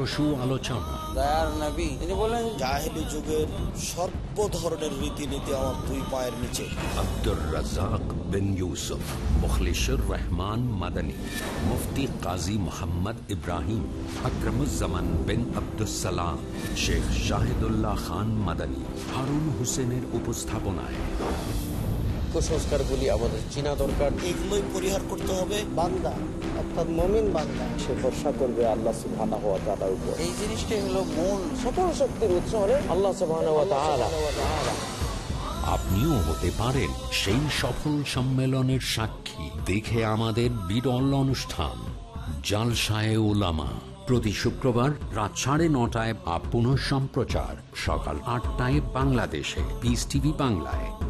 পশু আলোচনা। দয়ার নবী তিনি বলেন জাহেলি যুগের সর্ব ধরনের রীতিনীতি আমার দুই পায়ের নিচে। আব্দুর রাজাক বিন ইউসুফ মুখলিশুর রহমান মাদানী মুফতি কাজী মোহাম্মদ ইব্রাহিম আকরমুজ্জামান বিন আব্দুসালাম শেখ শাহিদুল্লাহ খান মাদানী হারুন হোসেনের উপস্থাপনায়। কুসংস্কারগুলি আমাদের চিনা দরকার। এগুলোই পরিহার করতে হবে। বান্দা অর্থাৎ মমিন বান্দা সে ভরসা করবে আল্লাহ সুবহানাহু ওয়া তাআলার উপর। এই জিনিসটাই হলো মূল। সকল শক্তির উৎস হলে আল্লাহ সুবহানাহু ওয়া তাআলা। আপনিও হতে পারেন সেই সফল সম্মেলনের সাক্ষী। দেখে আমাদের বিরল অনুষ্ঠান জালসায় ওলামা প্রতি শুক্রবার রাত সাড়ে নটায় বা পুনঃ সম্প্রচার সকাল আটটায় বাংলাদেশে। পিস টিভি বাংলায়।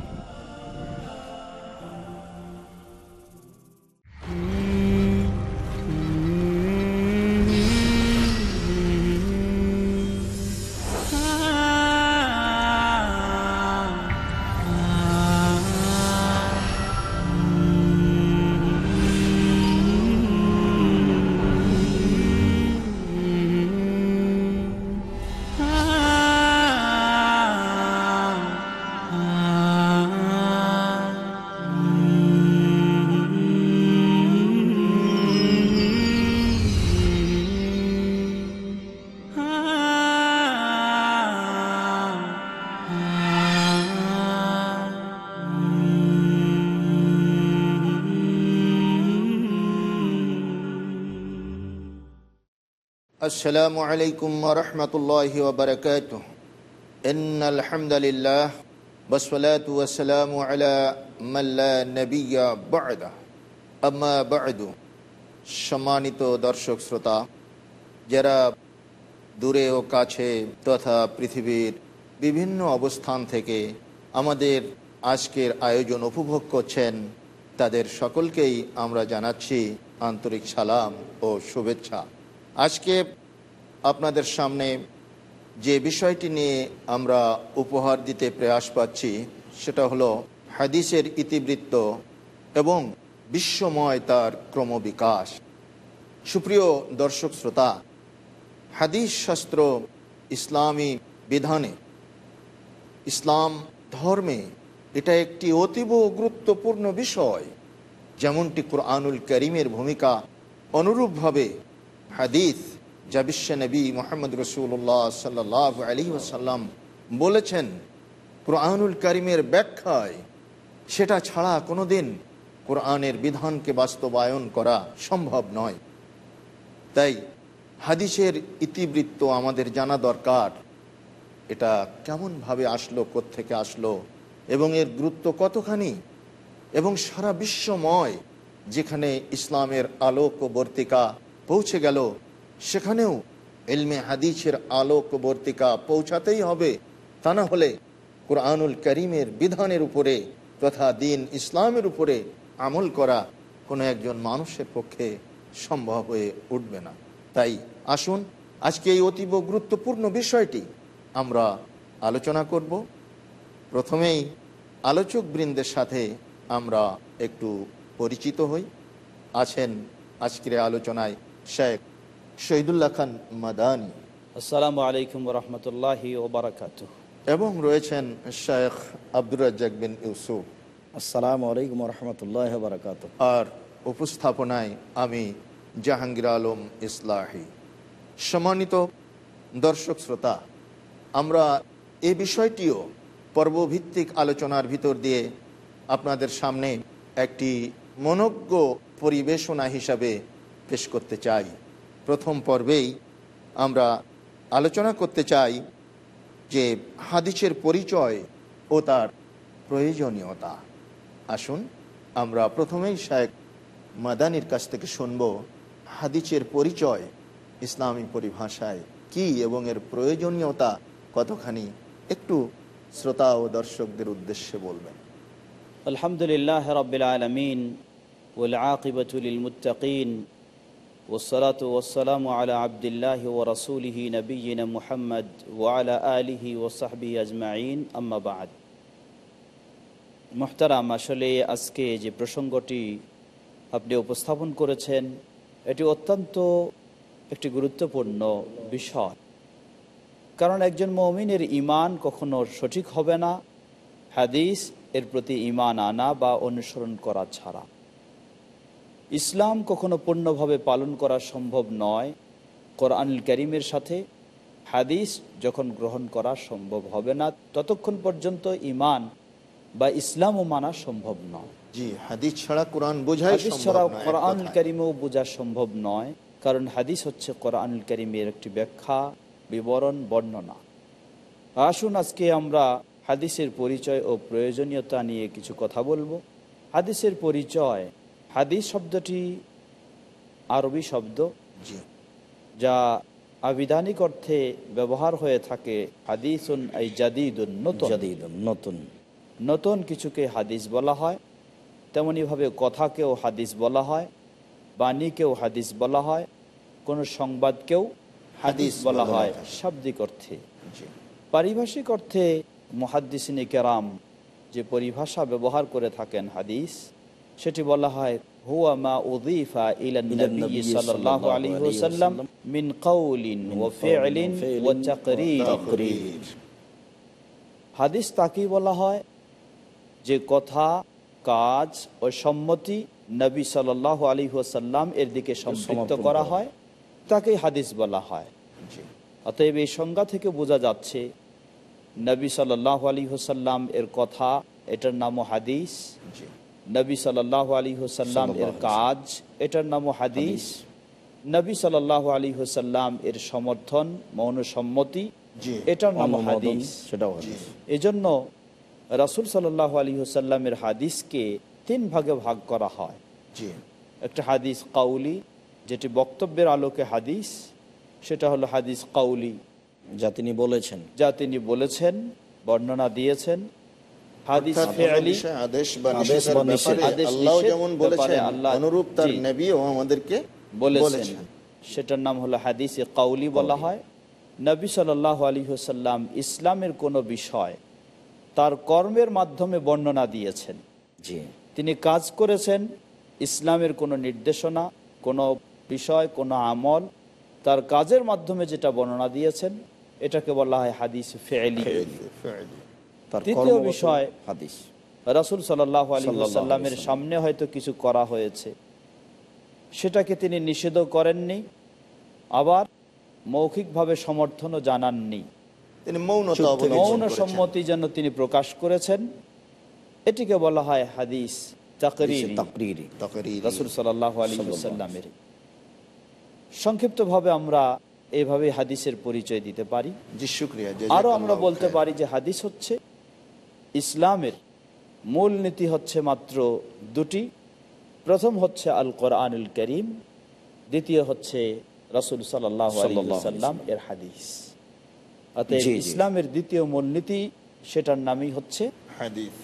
السلام عليكم ورحمة الله وبركاته إن الحمد لله والصلاة والسلام على من لا نبي بعد أما بعد সম্মানিত দর্শক শ্রোতা যারা দূরে ও কাছে তথা পৃথিবীর বিভিন্ন অবস্থান থেকে আমাদের আজকের আয়োজন উপভোগ করছেন তাদের সকলকেই আমরা জানাচ্ছি আন্তরিক সালাম ও শুভেচ্ছা আজকে আপনাদের সামনে যে বিষয়টি নিয়ে আমরা উপহার দিতে প্রয়াস পাচ্ছি, সেটা হলো হাদিসের ইতিবৃত্ত এবং বিশ্বময় তার ক্রমবিকাশ। সুপ্রিয় দর্শক শ্রোতা, হাদিস শাস্ত্র ইসলামী বিধানে ইসলাম ধর্মে এটা একটি অতীব গুরুত্বপূর্ণ বিষয়, যেমনটি কোরআনুল করিমের ভূমিকা অনুরূপভাবে হাদিস যা বিশ্বনবী মোহাম্মদ রসুল্লাহ সাল্লাহ আলী ওসাল্লাম বলেছেন কোরআনুল করিমের ব্যাখ্যায়, সেটা ছাড়া কোনোদিন কোরআনের বিধানকে বাস্তবায়ন করা সম্ভব নয়। তাই হাদিসের ইতিবৃত্ত আমাদের জানা দরকার, এটা কেমনভাবে আসলো থেকে আসলো, এবং এর গুরুত্ব কতখানি, এবং সারা বিশ্বময় যেখানে ইসলামের আলোক ও বর্তিকা পৌঁছে গেল। সেখানেও এলমে হাদিসের আলোক বর্তিকা পৌঁছাতেই হবে। তা না হলে কোরআনুল করিমের বিধানের উপরে তথা দিন ইসলামের উপরে আমল করা কোনো একজন মানুষের পক্ষে সম্ভব হয়ে উঠবে না। তাই আসুন, আজকে এই অতীব গুরুত্বপূর্ণ বিষয়টি আমরা আলোচনা করব। প্রথমেই আলোচক বৃন্দের সাথে আমরা একটু পরিচিত হই। আছেন আজকের আলোচনায় শেখ শহীদুল্লাহ খান মাদানী। আসসালামু আলাইকুম রহমতুল্লাহি ওবরাকাত এবং রয়েছেন শেখ আব্দুর রাজ্জাক বিন ইউসুফ। আসসালামু আলাইকুম রহমতুল্লাহ বারাকাত আর উপস্থাপনায় আমি জাহাঙ্গীর আলম ইসলাহি। সম্মানিত দর্শক শ্রোতা আমরা এই বিষয়টিও পর্বভিত্তিক আলোচনার ভিতর দিয়ে আপনাদের সামনে একটি মনজ্ঞ পরিবেশনা হিসাবে পেশ করতে চাই প্রথম পর্বেই আমরা আলোচনা করতে চাই যে হাদিসের পরিচয় ও তার প্রয়োজনীয়তা আসুন আমরা প্রথমেই শেখ মাদানির কাছ থেকে শুনব হাদিসের পরিচয় ইসলামী পরিভাষায় কি এবং এর প্রয়োজনীয়তা কতখানি একটু শ্রোতা ও দর্শকদের উদ্দেশ্যে বলবেন আলহামদুলিল্লাহ রবিল আলমিন والعاقبة للمتقين والصلاة والسلام على عبد الله ورسوله نبينا محمد وعلى آله وصحبه أجمعين أما بعد মোহতারাম আসলে আজকে যে প্রসঙ্গটি আপনি উপস্থাপন করেছেন এটি অত্যন্ত একটি গুরুত্বপূর্ণ বিষয় কারণ একজন মমিনের ইমান কখনো সঠিক হবে না হাদিস এর প্রতি ইমান আনা বা অনুসরণ করা ছাড়া ইসলাম কখনো পূর্ণভাবে পালন করা সম্ভব নয় কোরআনুল করিমের সাথে। হাদিস যখন গ্রহণ করা সম্ভব হবে না ততক্ষণ পর্যন্ত ইমান বা ইসলামও মানা সম্ভব নয়। জি হাদিস ছাড়া কোরআন বোঝাই কোরআনুল কথায়। করিমেও বোঝা সম্ভব নয় কারণ হাদিস হচ্ছে কোরআনুল করিমের একটি ব্যাখ্যা বিবরণ বর্ণনা। আসুন আজকে আমরা হাদিসের পরিচয় ও প্রয়োজনীয়তা নিয়ে কিছু কথা বলব। হাদিসের পরিচয় হাদিস শব্দটি আরবি শব্দ জি। যা আবিধানিক অর্থে ব্যবহার হয়ে থাকে হাদিসুন এই জাদিদুন নতুন। জাদিদুন, নতুন। নতুন কিছুকে হাদিস বলা হয় তেমনইভাবে কথাকেও হাদিস বলা হয় বাণীকেও হাদিস বলা হয় কোনো সংবাদকেও হাদিস বলা হয় শাব্দিক অর্থে। পারিভাষিক অর্থে মহাদ্দিসিনী কেরাম যে পরিভাষা ব্যবহার করে থাকেন হাদিস সেটি বলা হয় হুয়া মা উযীফা ইলা নবী সাল্লাল্লাহু আলাইহি ওয়াসাল্লাম মিন কাউলিন ওয়া ফি'লিন ওয়া তাকরীর। তাকরীর। হাদিস তাকেই বলা হয় যে কথা কাজ ও সম্মতি নবী সাল্লাহ আলী ওসাল্লাম এর দিকে সম্পৃক্ত করা হয় তাকেই হাদিস বলা হয়। অতএব এই সংজ্ঞা থেকে বোঝা যাচ্ছে নবী সাল্লাহ আলী হোসাল্লাম এর কথা এটার নামও হাদিস। জি। নবী সাল্লাহ আলী হোসাল্লাম এর কাজ এটার নামও হাদিস। নবী সাল্লাহ আলী হোসাল্লাম এর সমর্থন মৌন সম্মতি এটার নাম হাদিস। সেটাও এজন্য রাসুল সাল্লাহ আলী হোসাল্লামের হাদিসকে তিন ভাগে ভাগ করা হয়। একটা হাদিস কাউলি যেটি বক্তব্যের আলোকে হাদিস সেটা হলো হাদিস কাউলি। যা তিনি বলেছেন। যা তিনি বলেছেন বর্ণনা দিয়েছেন অনুরূপ তার নবীও আমাদেরকে বলেছেন। বলেছেন। সেটার নাম হলো হাদিস কাউলি বলা হয়। নবী সাল্লাহ আলী হোসাল্লাম ইসলামের কোনো বিষয় তার কর্মের মাধ্যমে বর্ণনা দিয়েছেন। জি। তিনি কাজ করেছেন ইসলামের কোনো নির্দেশনা কোনো বিষয় কোনো আমল তার কাজের মাধ্যমে যেটা বর্ণনা দিয়েছেন এটাকে বলা হয় হাদিস ফেলি বিষয় হাদিস। রাসুল সাল্লাহ আলী সাল্লামের সামনে হয়তো কিছু করা হয়েছে। সেটাকে তিনি নিষেধও করেননি আবার মৌখিকভাবে সমর্থনও জানাননি। মৌন সম্মতি যেন তিনি প্রকাশ করেছেন। এটিকে বলা হয় হাদিস তাকরীরি। তাকরিরি। রাসুল সাল্লাহ আলী সাল্লামের সংক্ষিপ্তভাবে আমরা এভাবে হাদিসের পরিচয় দিতে পারি। আরও আমরা বলতে পারি যে হাদিস হচ্ছে ইসলামের মূল নীতি হচ্ছে মাত্র দুটি। প্রথম হচ্ছে আল কোরআনুল করিম দ্বিতীয় হচ্ছে রাসুল সাল্লাম এর হাদিস। অতএব। ইসলামের দ্বিতীয় মূলনীতি সেটার নামই হচ্ছে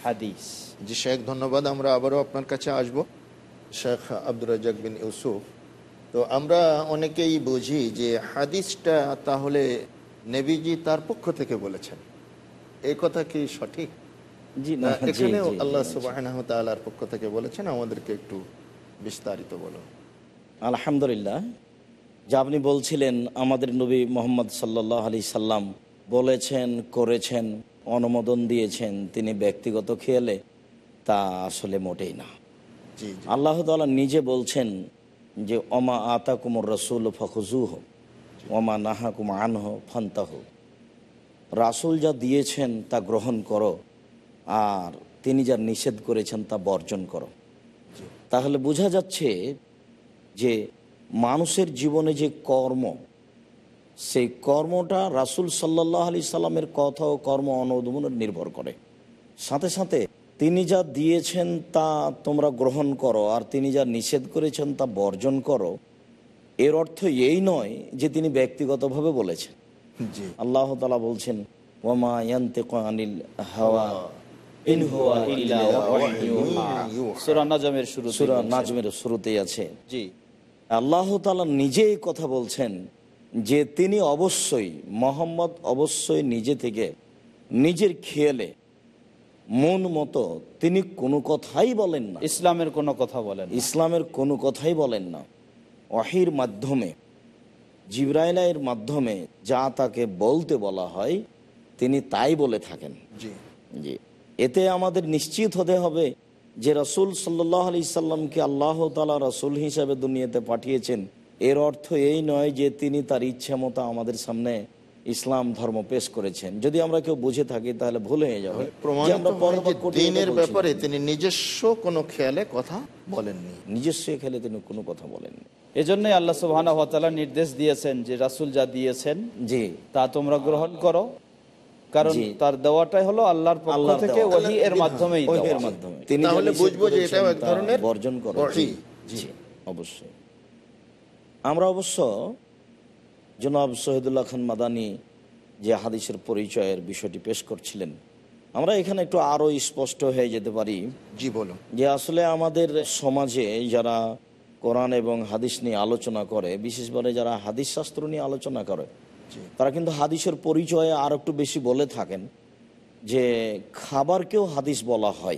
হাদিস। জি শেখ ধন্যবাদ। আমরা আবারও আপনার কাছে আসব। শেখ আব্দুর রাজাক বিন ইউসুফ। তো আমরা অনেকেই বুঝি যে হাদিসটা তাহলে নেবিজি তার পক্ষ থেকে বলেছেন। এই কথা কি সঠিক? এখানেও আল্লাহ। সুবাহ পক্ষ থেকে বলেছেন আমাদেরকে একটু বিস্তারিত বলুন আলহামদুলিল্লাহ যা আপনি বলছিলেন আমাদের নবী মোহাম্মদ সাল্লাহ আলি সাল্লাম বলেছেন করেছেন অনুমোদন দিয়েছেন তিনি ব্যক্তিগত খেয়ালে তা আসলে মোটেই না। আল্লাহ তাআলা নিজে বলছেন যে অমা আতা কুমর রসুল ফখুজুহ অমা নাহা কুমা আনহ ফান্তাহ। রাসুল যা দিয়েছেন তা গ্রহণ করো। আর তিনি যা নিষেধ করেছেন তা বর্জন করো। তাহলে বোঝা যাচ্ছে যে মানুষের জীবনে যে কর্ম সেই কর্মটা রাসুল সাল্লাহ আলি সাল্লামের কথা ও কর্ম অনুদমনের নির্ভর করে। সাথে সাথে তিনি যা দিয়েছেন তা তোমরা গ্রহণ করো আর তিনি যা নিষেধ করেছেন তা বর্জন করো। এর অর্থ এই নয় যে তিনি ব্যক্তিগতভাবে বলেছেন। আল্লাহ তালা বলছেন ওমা ইয়ান্তেক আনিল হাওয়া। ইন হুয়া ইল্লা সূরা নাজমের শুরু সূরা নাজমের শুরুতেই আছে। জি। আল্লাহ তালা নিজেই কথা বলছেন যে তিনি অবশ্যই মোহাম্মদ অবশ্যই নিজে থেকে নিজের খেয়ালে মন মতো তিনি কোনো কথাই বলেন না। ইসলামের কোনো কথা বলেন ইসলামের কোনো কথাই বলেন না। অহির মাধ্যমে জিব্রাইলের মাধ্যমে যা তাকে বলতে বলা হয় তিনি তাই বলে থাকেন। জি। জি। এতে আমাদের নিশ্চিত হতে হবে যে রসুল সাল্লাহ আলি সাল্লামকে আল্লাহ তালা রসুল হিসাবে দুনিয়াতে পাঠিয়েছেন। এর অর্থ এই নয় যে তিনি তার ইচ্ছা মতো আমাদের সামনে ইসলাম ধর্ম পেশ করেছেন। যদি আমরা কেউ বুঝে থাকি তাহলে ভুল হয়ে যাবে। দিনের ব্যাপারে তিনি নিজস্ব কোনো খেয়ালে কথা বলেননি। নিজস্ব খেলে তিনি কোনো কথা বলেননি। এজন্যই আল্লাহ সুবহানাহু ওয়া নির্দেশ দিয়েছেন যে রাসূল যা দিয়েছেন জি। তা তোমরা গ্রহণ করো। কারণ তার দেওয়াটাই হলো আল্লাহর পক্ষ থেকে ওহি এর মাধ্যমেই ওহির মাধ্যমে। তিনি তাহলে বুঝব যে করেছেন এক ধরনের বর্জন করো জি অবশ্যই। আমরা অবশ্য জনাব শহীদুল্লাহ খান মাদানি যে হাদিসের পরিচয়ের বিষয়টি পেশ করছিলেন আমরা এখানে একটু আরও স্পষ্ট হয়ে যেতে পারি জি বলুন। যে আসলে আমাদের সমাজে যারা কোরআন এবং হাদিস নিয়ে আলোচনা করে বিশেষভাবে যারা হাদিস শাস্ত্র নিয়ে আলোচনা করে তারা কিন্তু হাদিসের পরিচয়ে আর একটু বেশি বলে থাকেন যে খাবারকেও হাদিস বলা হয়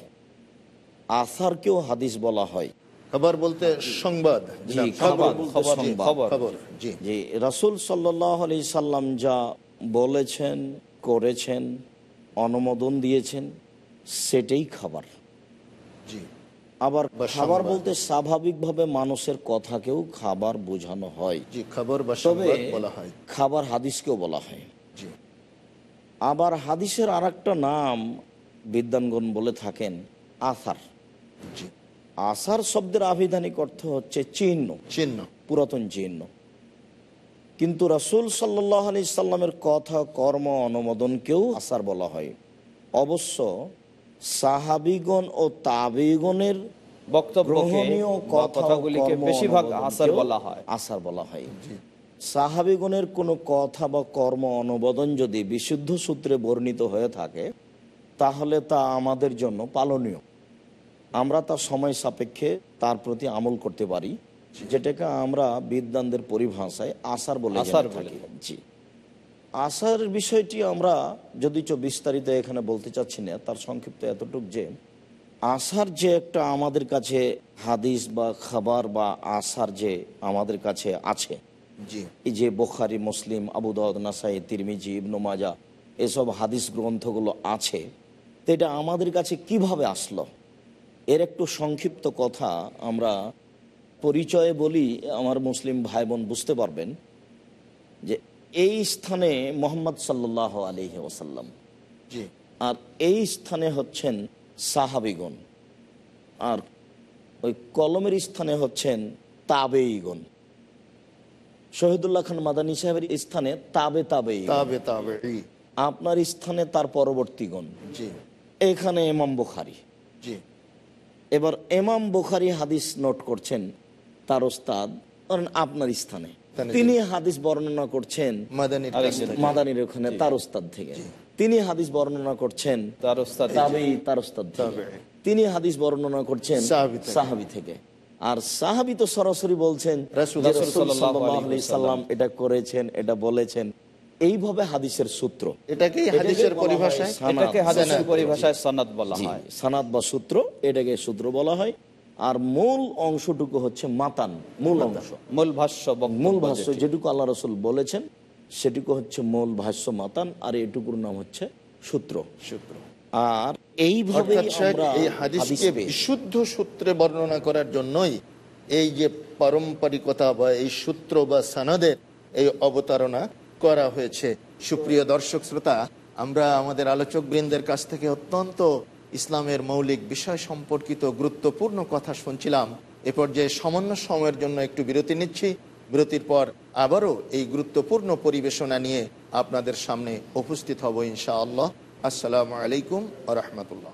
আসারকেও হাদিস বলা হয়। খবর বলতে সংবাদ জি, রাসুল সাল্লাহ আলি সাল্লাম যা বলেছেন করেছেন অনুমোদন দিয়েছেন সেটাই খাবার। জি। আবার খাবার বলতে স্বাভাবিকভাবে মানুষের কথাকেও খাবার বোঝানো হয়। খবর তবে বলা হয়। খাবার হাদিসকেও বলা হয়। আবার হাদিসের আর নাম বিদ্যানগণ বলে থাকেন আসার। আসার শব্দের আবিধানিক অর্থ হচ্ছে চিহ্ন। চিহ্ন। পুরাতন চিহ্ন। কিন্তু রাসুল সাল্লাহ আলি সাল্লামের কথা কর্ম অনুমোদনকেও আসার বলা হয়। অবশ্য সাহাবিগণ ও তাবিগণের কথাগুলিকে বেশিরভাগ আসার বলা হয়। আসার বলা হয়। সাহাবিগণের কোনো কথা বা কর্ম অনুমোদন যদি বিশুদ্ধ সূত্রে বর্ণিত হয়ে থাকে তাহলে তা আমাদের জন্য পালনীয়। আমরা তার সময় সাপেক্ষে তার প্রতি আমল করতে পারি যেটাকে আমরা বিদ্যানদের পরিভাষায় আসার বলে আসার। বলে। জি। আসার বিষয়টি আমরা যদি চো বিস্তারিত এখানে বলতে চাচ্ছি না তার সংক্ষিপ্ত এতটুক যে আসার যে একটা আমাদের কাছে হাদিস বা খাবার বা আসার যে আমাদের কাছে আছে এই যে বোখারি মুসলিম আবু দাউদ নাসাই তিরমিজি ইবনু মাজা এসব হাদিস গ্রন্থগুলো আছে তো এটা আমাদের কাছে কীভাবে আসলো? এর একটু সংক্ষিপ্ত কথা আমরা পরিচয়ে বলি আমার মুসলিম ভাই বোন বুঝতে পারবেন। এই স্থানে মোহাম্মদ সাল্লাহ আলহি ওসাল্লাম জি। আর এই স্থানে হচ্ছেন সাহাবিগণ। আর ওই কলমের স্থানে হচ্ছেন তাবেইগণ শহীদুল্লাহ খান মাদানী সাহেবের স্থানে তাবে তাবে আপনার স্থানে তার পরবর্তীগণ। এখানে এমাম বুখারি। এবার এমাম বুখারি হাদিস নোট করছেন তার ওস্তাদ আপনার স্থানে, তিনি হাদিস বর্ণনা করছেন মাদানির ওখানে তার ওস্তাদ থেকে। তিনি হাদিস বর্ণনা করছেন তার তাবেই তার। তিনি হাদিস বর্ণনা করছেন সাহাবি থেকে। আর সাহাবি তো সরাসরি বলছেন সাল্লাম এটা করেছেন এটা বলেছেন। এইভাবে হাদিসের সূত্র। এটাকেই হাদিসের পরিভাষায়? এটাকে হাদিসের পরিভাষায় সনদ বলা হয়। সানাদ বা সূত্র এটাকে সূত্র বলা হয়। আর মূল অংশটুকু হচ্ছে মাতান মূল অংশ। মূল ভাষ্য মূল ভাষ্য যেটুকু আল্লাহ রসুল বলেছেন সেটুকু হচ্ছে মূল ভাষ্য মাতান আর এটুকুর নাম হচ্ছে সূত্র। সূত্র। আর এইভাবে এই হাদিসকে বিশুদ্ধ সূত্রে বর্ণনা করার জন্যই এই যে পারম্পরিকতা বা এই সূত্র বা সানাদের এই অবতারণা করা হয়েছে। সুপ্রিয় দর্শক শ্রোতা আমরা আমাদের আলোচক বৃন্দের কাছ থেকে অত্যন্ত ইসলামের মৌলিক বিষয় সম্পর্কিত গুরুত্বপূর্ণ কথা শুনছিলাম। এ পর্যায়ে সামান্য সময়ের জন্য একটু বিরতি নিচ্ছি। বিরতির পর আবারও এই গুরুত্বপূর্ণ পরিবেশনা নিয়ে আপনাদের সামনে উপস্থিত হব ইনশাআল্লাহ। আসসালামু আলাইকুম আ রহমতুল্লাহ।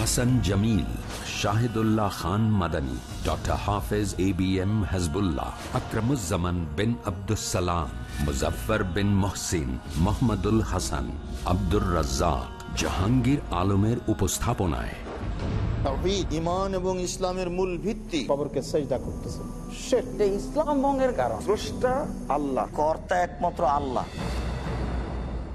Hasan Jamil Shahidullah Khan Madani doctor Hafez A B M Hasbullah Akramuzzaman bin Abdussalam Muzaffar bin Mohsin Mohammadul Hasan Abdur Razzak Jahangir আলমের উপস্থাপনায়। তাওহীদ, ঈমান এবং ইসলামের মূল ভিত্তি। কবরকে সেজদা করতেছে। ইসলাম ভঙ্গের কারণ। স্রষ্টা আল্লাহ কর্তা একমাত্র আল্লাহ।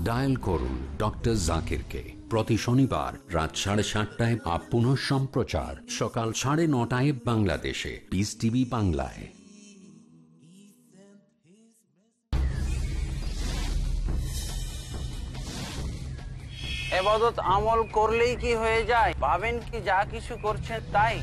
dial করুন ডক্টর জাকিরকে প্রতি শনিবার রাত সাড়ে সাতটায় আপ পুনঃ সম্প্রচার সকাল সাড়ে নটায় বাংলাদেশে। পিস টিভি বাংলায়। এবাদত আমল করলেই কি হয়ে যায়? ভাবেন কি যা কিছু করছেন তাই?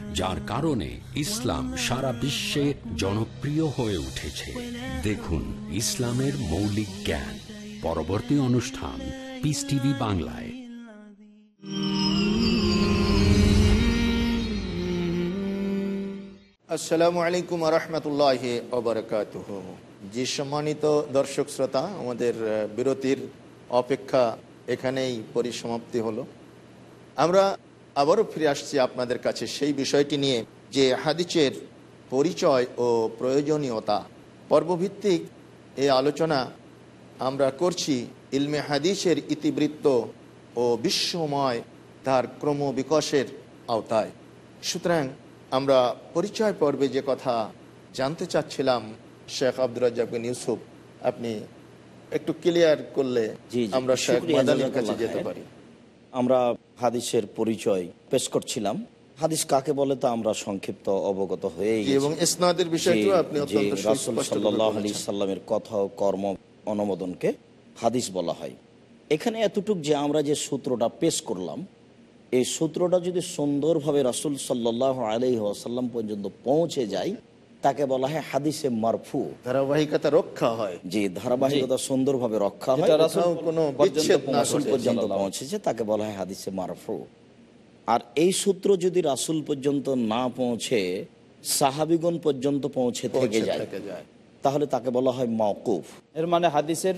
যার কারণে ইসলাম সারা বিশ্বে জনপ্রিয় হয়ে উঠেছে। দেখুন ইসলামের মৌলিক জ্ঞান। পরবর্তী অনুষ্ঠান পিস টিভি বাংলায়। আসসালামু আলাইকুম রহমতুল্লাহ ওবরকাত জি সম্মানিত দর্শক শ্রোতা, আমাদের বিরতির অপেক্ষা এখানেই পরিসমাপ্তি হলো। আমরা আবারও ফিরে আসছি আপনাদের কাছে সেই বিষয়টি নিয়ে যে হাদিসের পরিচয় ও প্রয়োজনীয়তা। পর্বভিত্তিক এই আলোচনা আমরা করছি ইলমে হাদিসের ইতিবৃত্ত ও বিশ্বময় তার ক্রমবিকাশের আওতায়। সুতরাং আমরা পরিচয় পর্বে যে কথা জানতে চাচ্ছিলাম শেখ আব্দুল রাজ্জাক বিন ইউসুফ আপনি একটু ক্লিয়ার করলে আমরা শেখ মাদানির কাছে যেতে পারি। আমরা হাদিসের পরিচয় পেশ করছিলাম। হাদিস কাকে বলে তা আমরা সংক্ষিপ্ত অবগত হয়ে এবং ইসনাদের বিষয়টিও আপনি অত্যন্ত। সাল্লামের কথা ও কর্ম অনুমোদনকে হাদিস বলা হয়। এখানে এতটুক যে আমরা যে সূত্রটা পেশ করলাম এই সূত্রটা যদি সুন্দরভাবে রাসুল সাল্লাহ আলি আসাল্লাম পর্যন্ত পৌঁছে যায় তাকে বলা হয় হাদিসে মারফু। ধারাবাহিকতা রক্ষা হয়। যে ধারাবাহিকতা সুন্দরভাবে রক্ষা হয়। রাসূল পর্যন্ত পৌঁছেছে তাকে বলা হয় হাদিসে মারফু। আর এই সূত্র যদি রাসুল পর্যন্ত না পৌঁছে সাহাবিগণ পর্যন্ত পৌঁছে থেকে যায় তাহলে তাকে বলা হয় মওকুফ। এর মানে হাদিসের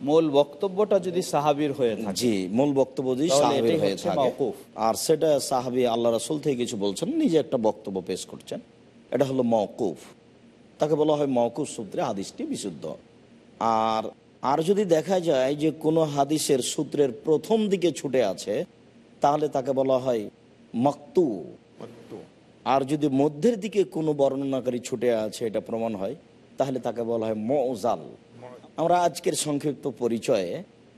মূল বক্তব্যটা যদি সাহাবির হয়ে থাকে জি মূল বক্তব্য যদি সাহাবির হয়ে থাকে। মাওকুফ। আর সেটা সাহাবি আল্লাহ রাসুল থেকে কিছু বলছেন নিজে একটা বক্তব্য পেশ করছেন। এটা হলো মওকুফ। তাকে বলা হয় মওকুফ সূত্রে হাদিসটি বিশুদ্ধ। আর আর যদি দেখা যায় যে কোনো হাদিসের সূত্রের প্রথম দিকে ছুটে আছে তাহলে তাকে বলা হয় মক্তু। আর যদি মধ্যের দিকে কোনো বর্ণনাকারী ছুটে আছে এটা প্রমাণ হয় তাহলে তাকে বলা হয় মজাল আমরা আজকের সংক্ষিপ্ত পরিচয়ে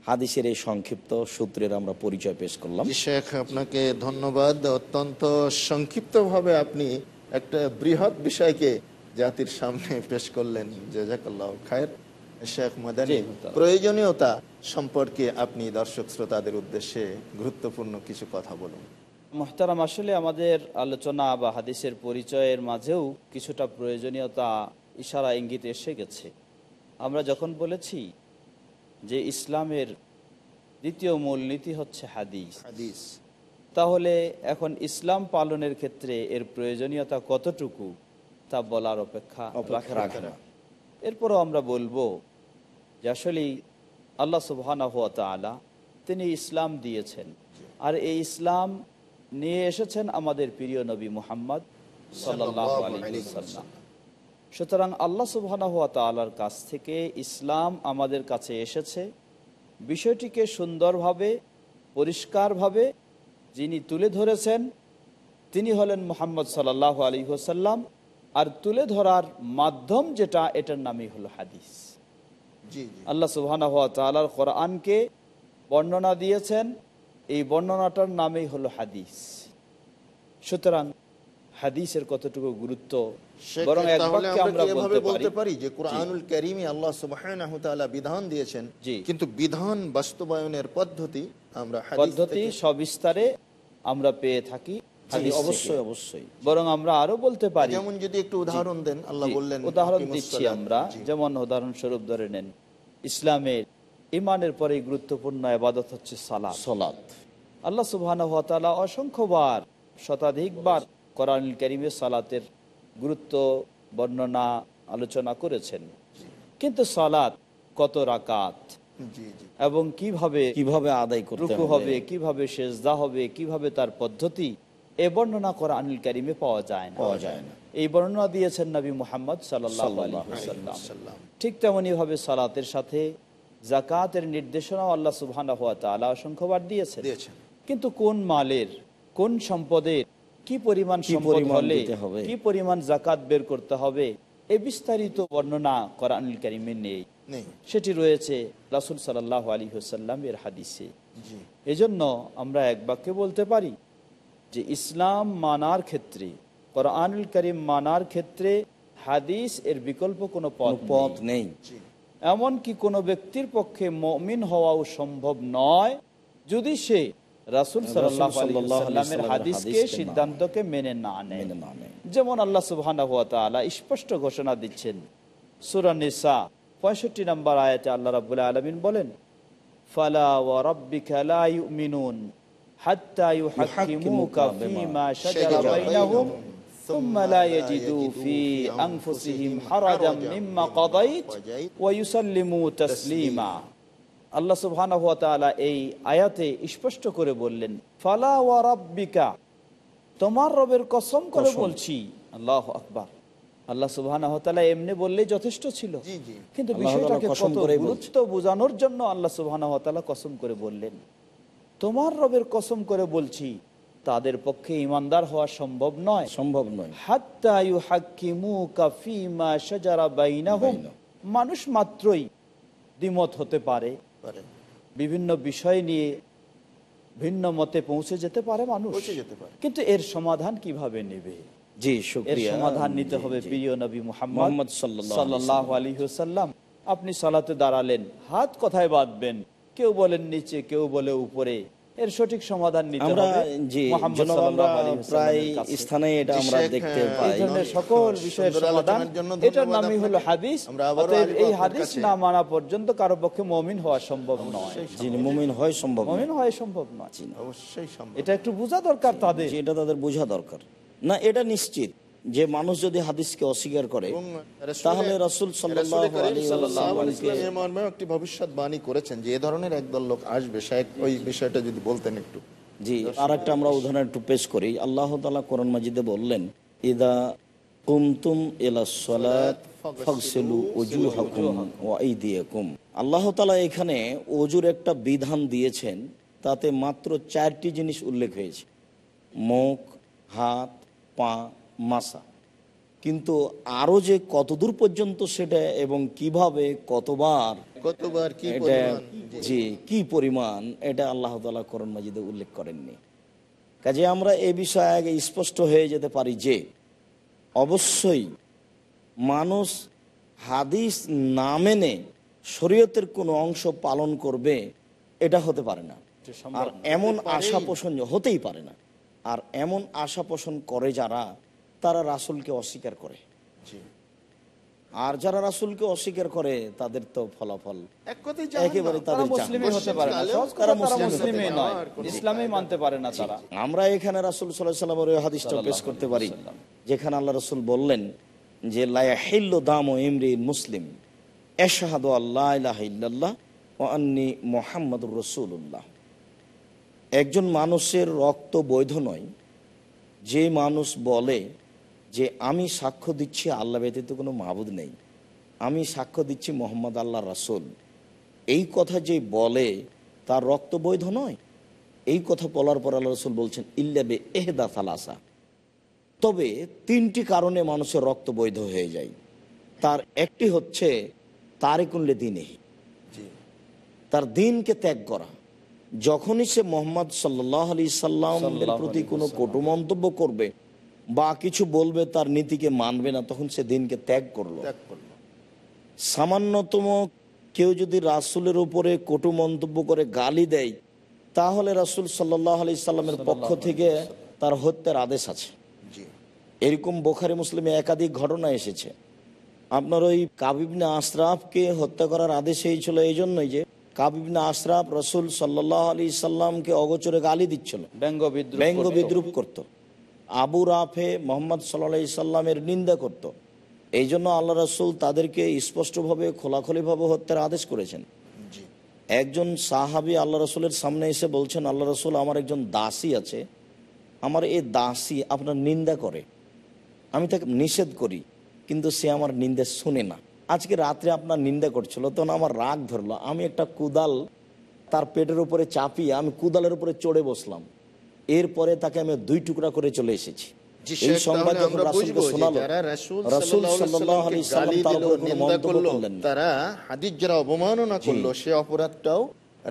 হাদিসের এই সংক্ষিপ্ত সূত্রের আমরা পরিচয় পেশ করলাম। শেখ আপনাকে ধন্যবাদ। অত্যন্ত সংক্ষিপ্তভাবে আপনি একটা বৃহৎ বিষয়কে জাতির সামনে পেশ করলেন জাজাকাল্লাহ খায়ের শেখ মাদানী। প্রয়োজনীয়তা সম্পর্কে আপনি দর্শক শ্রোতাদের উদ্দেশ্যে গুরুত্বপূর্ণ কিছু কথা বলুন। মোহতারাম আসলে আমাদের আলোচনা বা হাদিসের পরিচয়ের মাঝেও কিছুটা প্রয়োজনীয়তা ইশারা ইঙ্গিত এসে গেছে। আমরা যখন বলেছি যে ইসলামের দ্বিতীয় মূলনীতি হচ্ছে হাদিস হাদিস। তাহলে এখন ইসলাম পালনের ক্ষেত্রে এর প্রয়োজনীয়তা কতটুকু তা বলার অপেক্ষা রাখে না। এরপরও আমরা বলব যে আসলেই আল্লাহ সুবহানা হুয়া তিনি ইসলাম দিয়েছেন। আর এই ইসলাম নিয়ে এসেছেন আমাদের প্রিয় নবী মুহাম্মদ সুতরাং আল্লাহ সুবহানা হুয়া তাআলার কাছ থেকে ইসলাম আমাদের কাছে এসেছে। বিষয়টিকে সুন্দরভাবে পরিষ্কারভাবে যিনি তুলে ধরেছেন তিনি হলেন মোহাম্মদ সাল্লাহ আলী হোসাল্লাম আর তুলে ধরার মাধ্যম যেটা এটার নামই হলো হাদিস। আল্লাহ ওয়া কোরআনকে বর্ণনা দিয়েছেন এই বর্ণনাটার নামই হলো হাদিস। সুতরাং হাদিসের কতটুকু গুরুত্ব বরং এক আমরা আমরা কি এভাবে বলতে বলতে পারি পারি যে কোরআনুল কারীমে আল্লাহ সুবহানাহু তাআলা বিধান দিয়েছেন কিন্তু বিধান বাস্তবায়নের পদ্ধতি আমরা পদ্ধতি সবিস্তারে আমরা পেয়ে থাকি। অবশ্যই অবশ্যই। বরং আমরা আরও বলতে পারি। যেমন যদি একটু উদাহরণ দেন আল্লাহ বললেন উদাহরণ দিচ্ছি আমরা। যেমন উদাহরণস্বরূপ ধরে নেন ইসলামের ইমানের পরে গুরুত্বপূর্ণ আবাদত হচ্ছে সালাত। সলাৎ আল্লাহ তাআলা অসংখ্যবার শতাধিকবার কোরআনুল কারীমে সালাতের গুরুত্ব বর্ণনা আলোচনা করেছেন। কিন্তু সালাত কত রাকাত? এবং কীভাবে কীভাবে আদায় করতে হবে? কীভাবে সেজদা হবে কীভাবে তার পদ্ধতি এ বর্ণনা করা আনিল কারিমে পাওয়া যায় না। পাওয়া যায় না। এই বর্ণনা দিয়েছেন নবী মুহাম্মদ ঠিক তেমনি ভাবে সালাতের সাথে জাকাতের নির্দেশনাও আল্লাহ তাআলা অসংখ্যবার দিয়েছেন। দিয়েছেন। কিন্তু কোন মালের কোন সম্পদের কি পরিমাণ কি পরিমাণ হলে কি পরিমাণ জাকাত বের করতে হবে এ বিস্তারিত বর্ণনা কোরআনুল কারিমে নেই নেই। সেটি রয়েছে রাসূল সাল্লাল্লাহু আলাইহি ওয়াসাল্লামের হাদিসে। এজন্য আমরা এক বাক্যে বলতে পারি যে ইসলাম মানার ক্ষেত্রে কোরআনুল করিম মানার ক্ষেত্রে হাদিস এর বিকল্প কোনো পথ নেই। নেই। এমনকি কোনো ব্যক্তির পক্ষে মমিন হওয়াও সম্ভব নয় যদি সে রাসুল ওয়াসাল্লামের হাদিসকে সিদ্ধান্তকে মেনে না নেয়। যেমন আল্লাহ তাআলা স্পষ্ট ঘোষণা দিচ্ছেন সূরা নিসা 65 নম্বর আয়াতে আল্লাহ রাব্বুল আলামিন বলেন ফালা ওয়া রাব্বিকা লা ইউমিনুন হাত্তা ইউহাক্কিমুকা ফীমা শাজারা বাইনাহুম ثم لا يجدوا في أنفسهم حرجا مما قضيت ويسلموا تسليما আল্লাহ সুবহানাহু ওয়া তাআলা এই আয়াতে স্পষ্ট করে বললেন ফালা ওয়া রাব্বিকা তোমার রবের কসম করে কসম। বলছি আল্লাহ আকবার আল্লাহ তাআলা এমনি বললেই যথেষ্ট ছিল। কিন্তু বিষয়টাকে কত গুরুত্ব বোঝানোর জন্য আল্লাহ তাআলা কসম করে বললেন তোমার রবের কসম করে বলছি তাদের পক্ষে ইমানদার হওয়া সম্ভব নয়। সম্ভব নয়। মানুষ মাত্রই দ্বিমত হতে পারে। পারে। বিভিন্ন বিষয় নিয়ে ভিন্ন মতে পৌঁছে যেতে পারে মানুষ। যেতে পারে। কিন্তু এর সমাধান কীভাবে নেবে? জি এর সমাধান নিতে হবে প্রিয় নবী মুহাম্মদ মুহাম্মদ সাল্লাল্লাহু আলাইহি সাল্লাল্লাহু আলাইহি ওয়াসাল্লাম। আপনি সালাতে দাঁড়ালেন হাত কোথায় বাঁধবেন? কেউ বলেন নিচে কেউ বলে উপরে। এর সঠিক সমাধান নিতে হবে জি প্রায় স্থানে এটা আমরা দেখতে হ্যাঁ, পাই। সকল বিষয়ের সমাধান এটার নামই হলো হাদিস। অতএব এই হাদিস না মানা পর্যন্ত কারও পক্ষে মমিন হওয়া সম্ভব নয়। যিনি মুমিন হয় সম্ভব নয়। মমিন হওয়া সম্ভব নয়। অবশ্যই সম্ভব। এটা একটু বোঝা দরকার তাদের। এটা তাদের বোঝা দরকার। না এটা নিশ্চিত যে মানুষ যদি হাদিসকে অস্বীকার করে তাহলে রাসূল একটি ভবিষ্যৎবাণী করেছেন যে এ ধরনের একদল লোক আসবে। ওই বিষয়টা যদি বলতেন একটু। জি আর একটা আমরা উদাহরণ একটু পেশ করি। আল্লাহ তালা কোরআন মাজিদে বললেন ইদা কুমতুম আল্লাহ তালা এখানে অজুর একটা বিধান দিয়েছেন তাতে মাত্র চারটি জিনিস উল্লেখ হয়েছে। মুখ হাত পা মাসা। কিন্তু আরও যে কতদূর পর্যন্ত সেটা এবং কীভাবে কতবার কতবার কি জি কি পরিমাণ এটা আল্লাহ তালা করণ মাজিদে উল্লেখ করেননি। কাজে আমরা এ বিষয়ে আগে স্পষ্ট হয়ে যেতে পারি যে অবশ্যই মানুষ হাদিস না মেনে শরীয়তের কোনো অংশ পালন করবে এটা হতে পারে না। আর এমন আশা পোষণ হতেই পারে না। আর এমন আশা পোষণ করে যারা তারা রাসুলকে অস্বীকার করে। আর যারা রাসুলকে অস্বীকার করে তাদের তো ফলাফল একেবারে আমরা এখানে রাসুল সাল্লামের ওই হাদিসটা পেশ করতে পারি যেখানে আল্লাহ রসুল বললেন যে লায়াহিল্ল দাম ও ইমরি মুসলিম এশাহাদ আল্লাহ ইলাহা ইল্লাল্লাহ ও আন্নি মোহাম্মদুর রসুল্লাহ একজন মানুষের রক্ত বৈধ নয়। যে মানুষ বলে যে আমি সাক্ষ্য দিচ্ছি আল্লাহ ব্যতীত কোনো মাহবুদ নেই। আমি সাক্ষ্য দিচ্ছি মোহাম্মদ আল্লাহ রাসুল। এই কথা যে বলে তার রক্ত বৈধ নয়। এই কথা বলার পর আল্লাহ রসুল বলছেন ইল্লাবে এহদা থালাসা তবে তিনটি কারণে মানুষের রক্ত বৈধ হয়ে যায়। তার একটি হচ্ছে তারিকুল্লে দিনে তার দিনকে ত্যাগ করা। যখনই সে মোহাম্মদ সাল্লাহ আলি সাল্লামের প্রতি কোনো কটু মন্তব্য করবে বা কিছু বলবে তার নীতিকে মানবে না তখন সে দিনকে ত্যাগ করল। সামান্যতম কেউ যদি রাসুলের উপরে কটু মন্তব্য করে গালি দেয় তাহলে রাসুল সাল্লাহ আলি সাল্লামের পক্ষ থেকে তার হত্যার আদেশ আছে। এরকম বোখারি মুসলিমে একাধিক ঘটনা এসেছে। আপনার ওই কাবিবনে আশরাফকে হত্যা করার আদেশ হয়েছিল এই জন্যই যে কাবিবনে আশরাফ রসুল সাল্লাহ আলি সাল্লামকে অগোচরে গালি দিচ্ছিল। ব্যঙ্গ বিদ্রুপ ব্যঙ্গ করতো। বিদ্রুপ করত। আবু রাফে মোহাম্মদ সাল্লাহ সাল্লামের নিন্দা করত। এই জন্য আল্লাহ রসুল তাদেরকে স্পষ্টভাবে খোলাখুলিভাবে হত্যার আদেশ করেছেন। একজন সাহাবি আল্লাহ রসুলের সামনে এসে বলছেন আল্লাহ রসুল আমার একজন দাসী আছে। আমার এই দাসী আপনার নিন্দা করে। আমি তাকে নিষেধ করি কিন্তু সে আমার নিন্দে শুনে না। আজকে রাত্রে আপনার নিন্দা করছিল তখন আমার রাগ ধরলো। আমি একটা কুদাল তার পেটের উপরে চাপিয়ে আমি কুদালের উপরে চড়ে বসলাম। এরপরে তাকে আমি দুই টুকরা করে চলে এসেছি। এই সংবাদ যখন রাসূলকে শোনালো, যারা রাসূল করলেন। তারা হাদিস যারা অবমাননা করল সে অপরাধটাও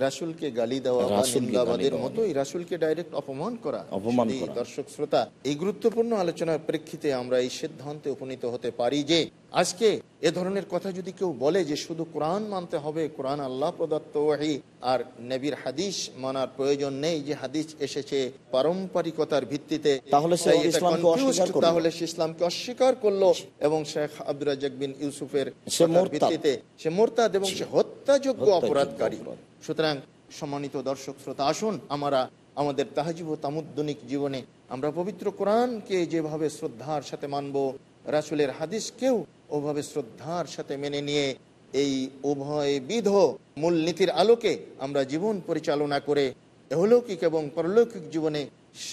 রাসূলকে গালি দেওয়া বা রাসূলকে গালি নিন্দাবাদের মতোই রাসূলকে ডাইরেক্ট অপমান করা। অপমান করা। দর্শক শ্রোতা এই গুরুত্বপূর্ণ আলোচনার প্রেক্ষিতে আমরা এই সিদ্ধান্তে উপনীত হতে পারি যে আজকে এ ধরনের কথা যদি কেউ বলে যে শুধু কোরআন মানতে হবে কোরআন আল্লাহ প্রদত্ত ওয়াহি আর নবীর হাদিস মানার প্রয়োজন নেই যে হাদিস এসেছে পারম্পরিকতার ভিত্তিতে তাহলে সে ইসলামকে অস্বীকার করল। তাহলে সে ইসলামকে অস্বীকার করল এবং শেখ রাজ্জাক বিন ইউসুফের। ভিত্তিতে সে মোরতাদ এবং সে হত্যাযোগ্য অপরাধকারী সুতরাং সম্মানিত দর্শক শ্রোতা আসুন আমরা আমাদের তাহাজিব ও তামুদ্দনিক জীবনে আমরা পবিত্র কোরআনকে যেভাবে শ্রদ্ধার সাথে মানব রাসুলের হাদিসকেও ওভাবে শ্রদ্ধার সাথে মেনে নিয়ে এই উভয়বিধ মূলনীতির আলোকে আমরা জীবন পরিচালনা করে অলৌকিক এবং পরলৌকিক জীবনে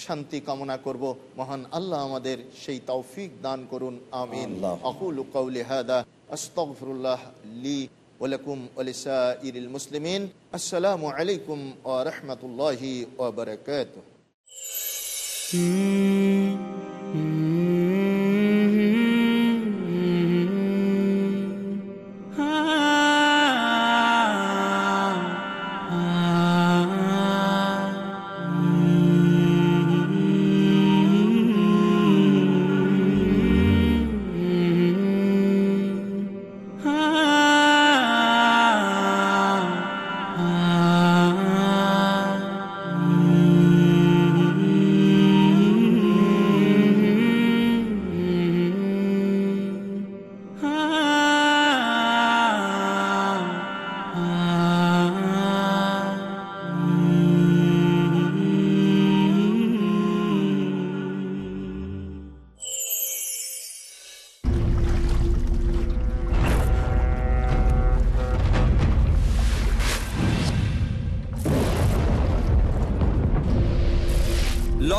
শান্তি কামনা করব। মহান আল্লাহ আমাদের সেই তৌফিক দান করুন। আমিন। আকুল কৌলি হাদা আস্তফরুল্লাহ লি ওলাকুম ওলিসা ইরিল মুসলিমিন। আসসালামু আলাইকুম ও রহমতুল্লাহি ওবরকাত হুম।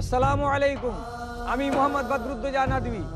আসসালামু আলাইকুম। আমি মোহাম্মদ বদরুদ্দোজা নদী